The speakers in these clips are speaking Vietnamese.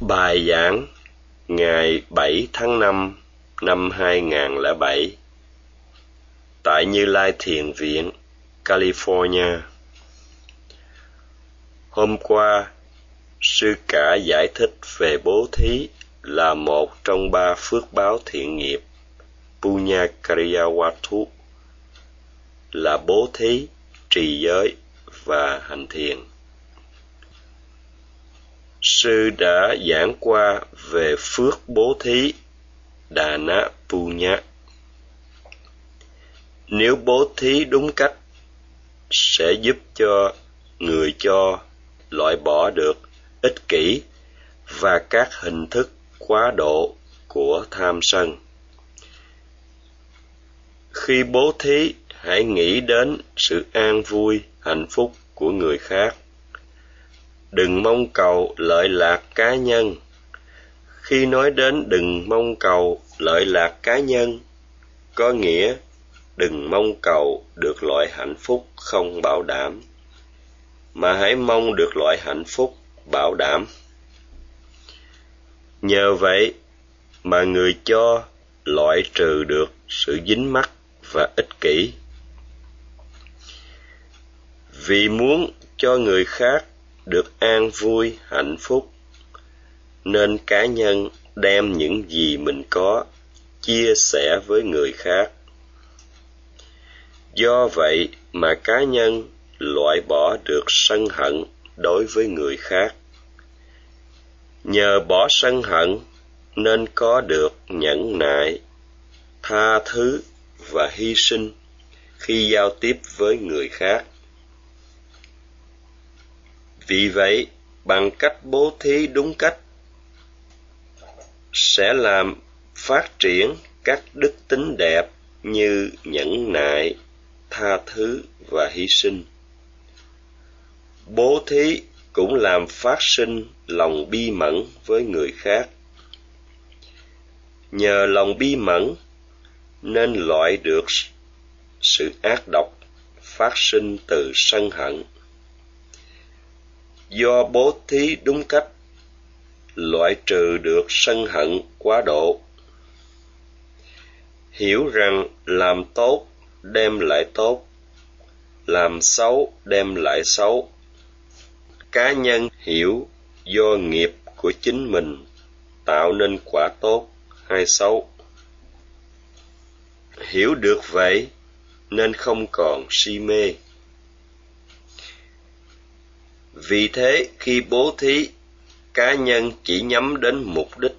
Bài giảng ngày 7 tháng 5 năm 2007 tại Như Lai Thiền Viện, California. Hôm qua, sư cả giải thích về bố thí là một trong ba phước báo thiện nghiệp Punya Kariyawatu là bố thí, trì giới và hành thiền. Sư đã giảng qua về phước bố thí đà-na-pu-na. Nếu bố thí đúng cách, sẽ giúp cho người cho loại bỏ được ích kỷ và các hình thức quá độ của tham sân. Khi bố thí, hãy nghĩ đến sự an vui, hạnh phúc của người khác. Đừng mong cầu lợi lạc cá nhân. Khi nói đến đừng mong cầu lợi lạc cá nhân, có nghĩa đừng mong cầu được loại hạnh phúc không bảo đảm, mà hãy mong được loại hạnh phúc bảo đảm. Nhờ vậy mà người cho loại trừ được sự dính mắc và ích kỷ. Vì muốn cho người khác được an vui, hạnh phúc, nên cá nhân đem những gì mình có chia sẻ với người khác. Do vậy mà cá nhân loại bỏ được sân hận đối với người khác. Nhờ bỏ sân hận nên có được nhẫn nại, tha thứ và hy sinh khi giao tiếp với người khác. Vì vậy, bằng cách bố thí đúng cách sẽ làm phát triển các đức tính đẹp như nhẫn nại, tha thứ và hy sinh. Bố thí cũng làm phát sinh lòng bi mẫn với người khác. Nhờ lòng bi mẫn nên loại được sự ác độc phát sinh từ sân hận. Do bố thí đúng cách, loại trừ được sân hận quá độ. Hiểu rằng làm tốt đem lại tốt, làm xấu đem lại xấu. Cá nhân hiểu do nghiệp của chính mình tạo nên quả tốt hay xấu hiểu được vậy nên không còn si mê vì thế, khi bố thí, cá nhân chỉ nhắm đến mục đích,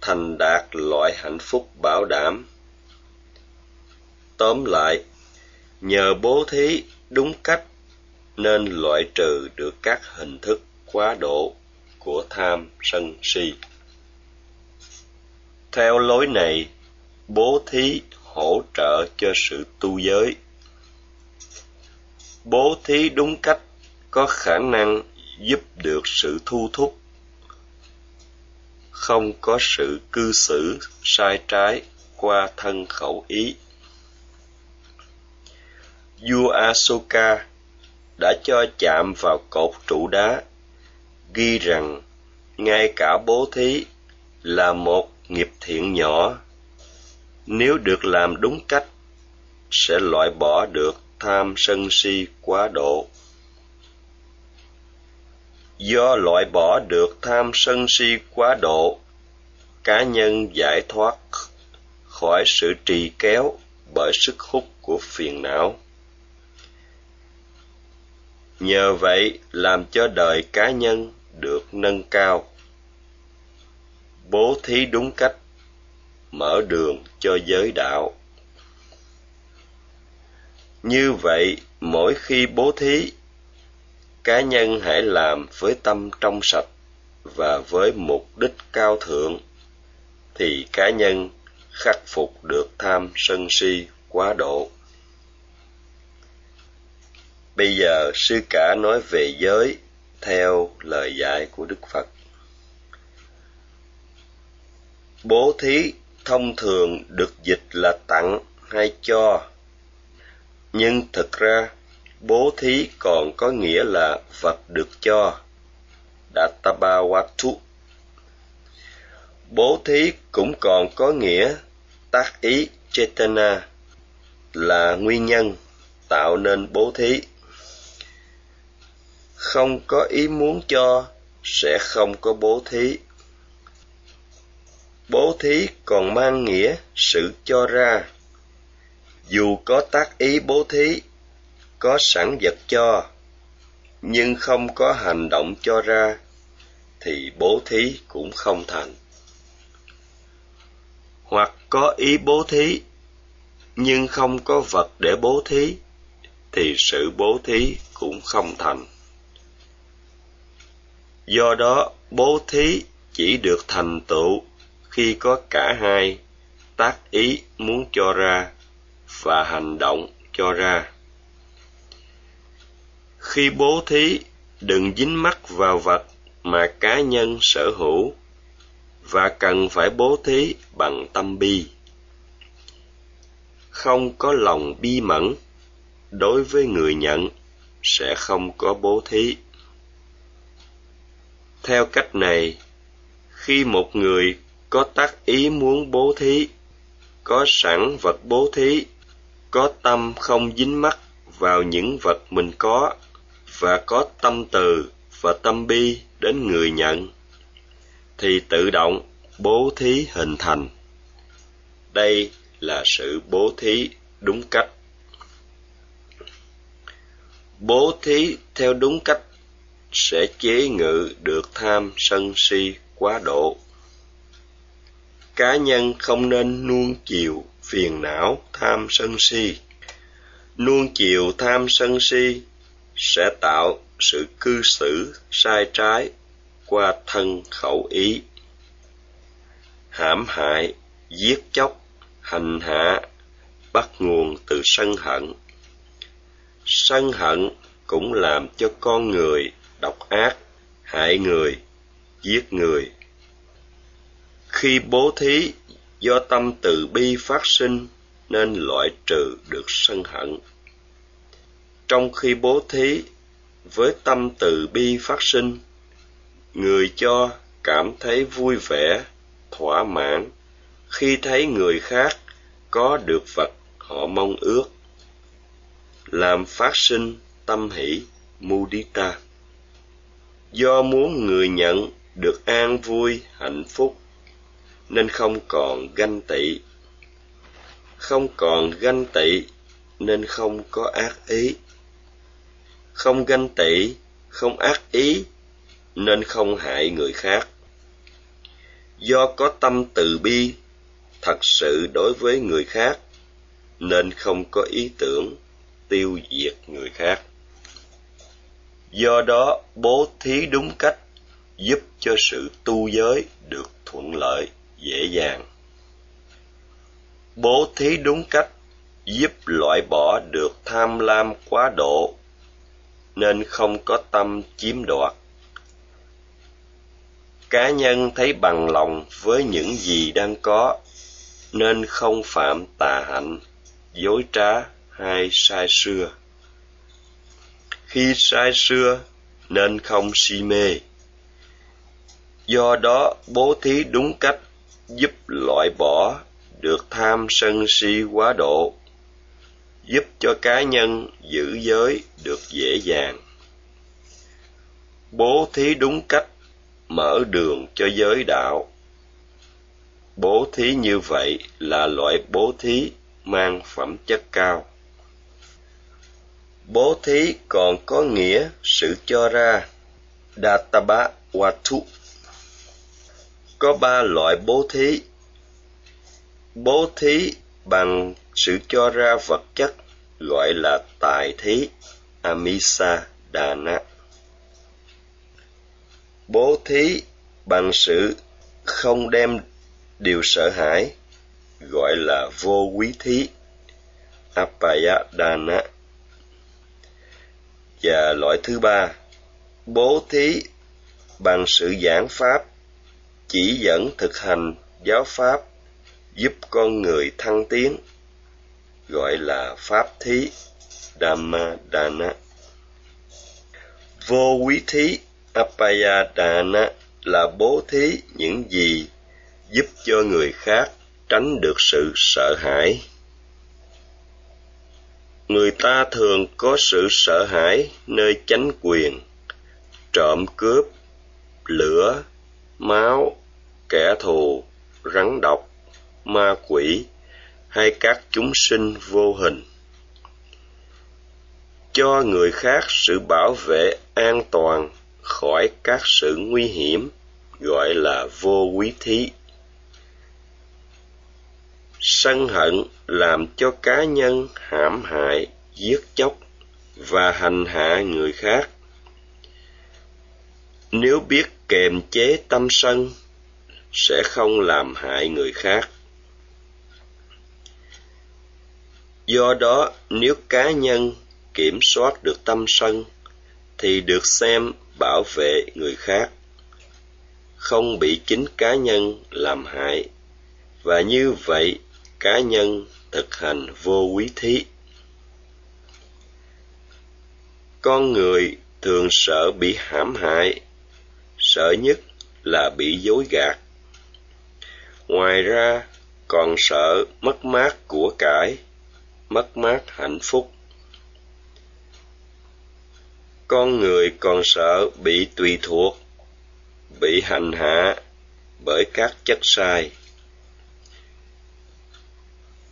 thành đạt loại hạnh phúc bảo đảm. Tóm lại, nhờ bố thí đúng cách, nên loại trừ được các hình thức quá độ của tham sân si. Theo lối này, bố thí hỗ trợ cho sự tu giới. Bố thí đúng cách có khả năng giúp được sự thu thúc, không có sự cư xử sai trái qua thân khẩu ý. Vua asoka đã cho chạm vào cột trụ đá, ghi rằng ngay cả bố thí là một nghiệp thiện nhỏ. Nếu được làm đúng cách, sẽ loại bỏ được tham sân si quá độ do loại bỏ được tham sân si quá độ, cá nhân giải thoát khỏi sự trì kéo bởi sức hút của phiền não. Nhờ vậy, làm cho đời cá nhân được nâng cao. Bố thí đúng cách, mở đường cho giới đạo. Như vậy, mỗi khi bố thí cá nhân hãy làm với tâm trong sạch và với mục đích cao thượng, thì cá nhân khắc phục được tham sân si quá độ. Bây giờ sư cả nói về giới theo lời dạy của đức phật. Bố thí thông thường được dịch là tặng hay cho, nhưng thực ra bố thí còn có nghĩa là vật được cho. Databawatu. Bố thí cũng còn có nghĩa tác ý, chetana, là nguyên nhân, tạo nên bố thí. Không có ý muốn cho, sẽ không có bố thí. Bố thí còn mang nghĩa sự cho ra. Dù có tác ý bố thí có sẵn vật cho, nhưng không có hành động cho ra, thì bố thí cũng không thành. Hoặc có ý bố thí, nhưng không có vật để bố thí, thì sự bố thí cũng không thành. Do đó, bố thí chỉ được thành tựu khi có cả hai tác ý muốn cho ra và hành động cho ra khi bố thí, đừng dính mắc vào vật mà cá nhân sở hữu và cần phải bố thí bằng tâm bi. Không có lòng bi mẫn đối với người nhận sẽ không có bố thí. Theo cách này, khi một người có tác ý muốn bố thí, có sẵn vật bố thí, có tâm không dính mắc vào những vật mình có và có tâm từ và tâm bi đến người nhận, thì tự động bố thí hình thành. Đây là sự bố thí đúng cách. Bố thí theo đúng cách sẽ chế ngự được tham sân si quá độ. Cá nhân không nên nuông chiều phiền não tham sân si. Nuông chiều tham sân si sẽ tạo sự cư xử sai trái qua thân khẩu ý, hãm hại, giết chóc, hành hạ, bắt nguồn từ sân hận. Sân hận cũng làm cho con người độc ác, hại người, giết người. Khi bố thí do tâm từ bi phát sinh, nên loại trừ được sân hận trong khi bố thí, với tâm từ bi phát sinh, người cho cảm thấy vui vẻ, thỏa mãn. Khi thấy người khác có được vật họ mong ước, làm phát sinh tâm hỷ mudita. Do muốn người nhận được an vui, hạnh phúc, nên không còn ganh tị. Không còn ganh tị, nên không có ác ý không ganh tị, không ác ý, nên không hại người khác. Do có tâm từ bi, thật sự đối với người khác, nên không có ý tưởng tiêu diệt người khác. Do đó, bố thí đúng cách giúp cho sự tu giới được thuận lợi, dễ dàng. Bố thí đúng cách giúp loại bỏ được tham lam quá độ nên không có tâm chiếm đoạt. Cá nhân thấy bằng lòng với những gì đang có, nên không phạm tà hạnh, dối trá hay sai xưa. Khi sai xưa, nên không si mê. Do đó, bố thí đúng cách giúp loại bỏ được tham sân si quá độ giúp cho cá nhân giữ giới được dễ dàng. Bố thí đúng cách mở đường cho giới đạo. Bố thí như vậy là loại bố thí mang phẩm chất cao. Bố thí còn có nghĩa sự cho ra databa watu. Có ba loại bố thí. Bố thí bằng sự cho ra vật chất gọi là tài thí amisa dana bố thí bằng sự không đem điều sợ hãi gọi là vô quý thí Apaya Dana, và loại thứ ba bố thí bằng sự giảng pháp chỉ dẫn thực hành giáo pháp giúp con người thăng tiến gọi là pháp thí dhamma vô quý thí, apayadana là bố thí những gì giúp cho người khác tránh được sự sợ hãi. Người ta thường có sự sợ hãi nơi chánh quyền, trộm cướp, lửa, máu, kẻ thù, rắn độc, ma quỷ hay các chúng sinh vô hình. Cho người khác sự bảo vệ an toàn khỏi các sự nguy hiểm, gọi là vô quý thí. Sân hận làm cho cá nhân hãm hại, giết chóc và hành hạ người khác. Nếu biết kềm chế tâm sân, sẽ không làm hại người khác. Do đó, nếu cá nhân kiểm soát được tâm sân, thì được xem bảo vệ người khác, không bị chính cá nhân làm hại. Và như vậy, cá nhân thực hành vô quý thí. Con người thường sợ bị hãm hại, sợ nhất là bị dối gạt. Ngoài ra, còn sợ mất mát của cải mất mát hạnh phúc. Con người còn sợ bị tùy thuộc, bị hành hạ bởi các chất sai.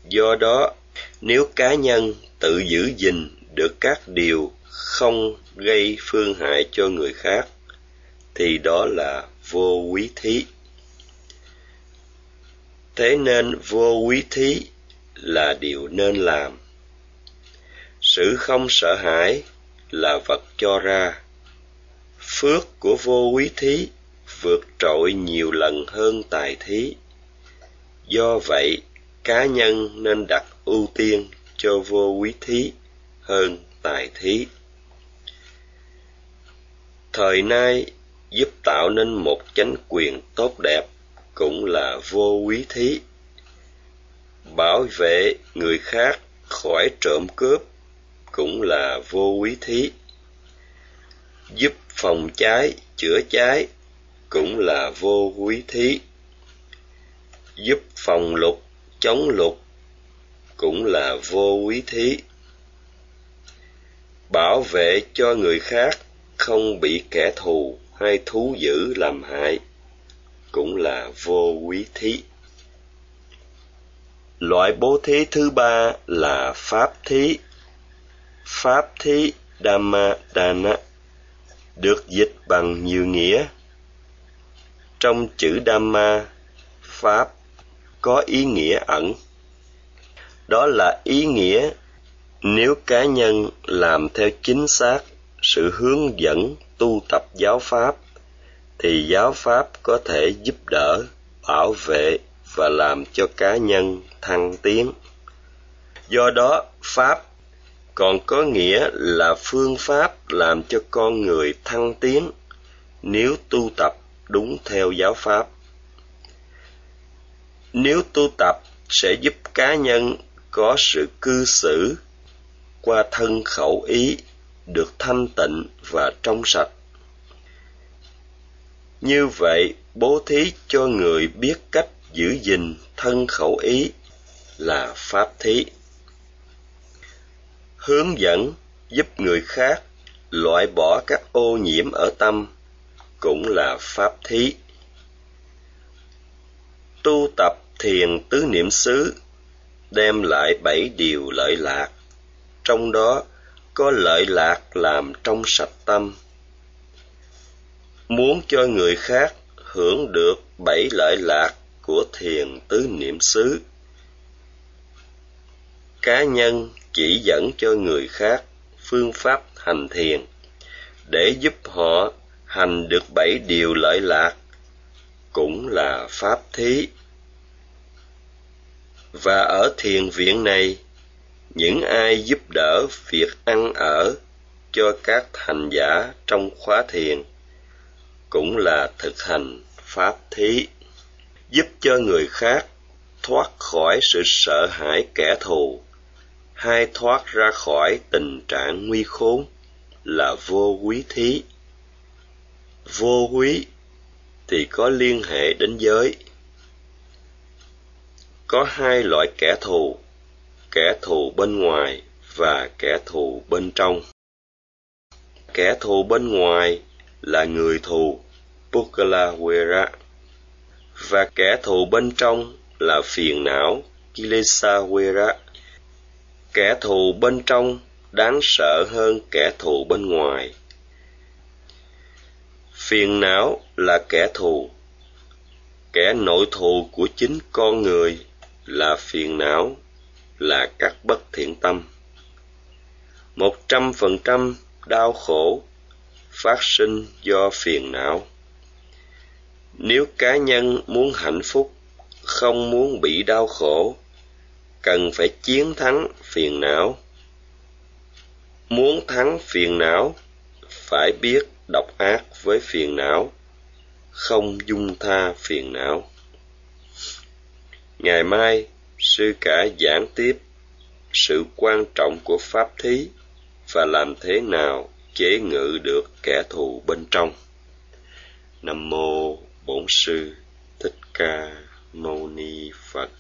Do đó, nếu cá nhân tự giữ gìn được các điều không gây phương hại cho người khác, thì đó là vô quý thí. Thế nên vô quý thí là điều nên làm. Sự không sợ hãi là vật cho ra. Phước của vô quý thí vượt trội nhiều lần hơn tài thí. Do vậy, cá nhân nên đặt ưu tiên cho vô quý thí hơn tài thí. Thời nay, giúp tạo nên một chánh quyền tốt đẹp cũng là vô quý thí bảo vệ người khác khỏi trộm cướp cũng là vô quý thí. Giúp phòng cháy, chữa cháy cũng là vô quý thí. Giúp phòng lục, chống lục cũng là vô quý thí. Bảo vệ cho người khác không bị kẻ thù hay thú dữ làm hại cũng là vô quý thí loại bố thí thứ ba là pháp thí. Pháp thí dhamma dana được dịch bằng nhiều nghĩa. Trong chữ dhamma, pháp có ý nghĩa ẩn. Đó là ý nghĩa nếu cá nhân làm theo chính xác sự hướng dẫn tu tập giáo pháp, thì giáo pháp có thể giúp đỡ, bảo vệ và làm cho cá nhân thăng tiến. Do đó, pháp còn có nghĩa là phương pháp làm cho con người thăng tiến nếu tu tập đúng theo giáo pháp. Nếu tu tập sẽ giúp cá nhân có sự cư xử qua thân khẩu ý, được thanh tịnh và trong sạch. Như vậy, bố thí cho người biết cách giữ gìn thân khẩu ý là pháp thí. Hướng dẫn giúp người khác loại bỏ các ô nhiễm ở tâm cũng là pháp thí. Tu tập thiền tứ niệm xứ, đem lại bảy điều lợi lạc. Trong đó có lợi lạc làm trong sạch tâm. Muốn cho người khác hưởng được bảy lợi lạc của thiền tứ niệm xứ. Cá nhân chỉ dẫn cho người khác phương pháp hành thiền, để giúp họ hành được bảy điều lợi lạc, cũng là pháp thí. Và ở thiền viện này, những ai giúp đỡ việc ăn ở cho các hành giả trong khóa thiền cũng là thực hành pháp thí giúp cho người khác thoát khỏi sự sợ hãi kẻ thù. Hay thoát ra khỏi tình trạng nguy khốn là vô quý thí. Vô quý thì có liên hệ đến giới. Có hai loại kẻ thù kẻ thù bên ngoài và kẻ thù bên trong. Kẻ thù bên ngoài là người thù pukala wera và kẻ thù bên trong là phiền não Kilesawera. Kẻ thù bên trong đáng sợ hơn kẻ thù bên ngoài. Phiền não là kẻ thù. Kẻ nội thù của chính con người là phiền não, là các bất thiện tâm. Một trăm phần trăm đau khổ phát sinh do phiền não nếu cá nhân muốn hạnh phúc, không muốn bị đau khổ, cần phải chiến thắng phiền não. Muốn thắng phiền não, phải biết độc ác với phiền não, không dung tha phiền não. Ngày mai, sư cả giảng tiếp sự quan trọng của pháp thí và làm thế nào chế ngự được kẻ thù bên trong. Nam mô bổn sư thích ca mâu ni phật.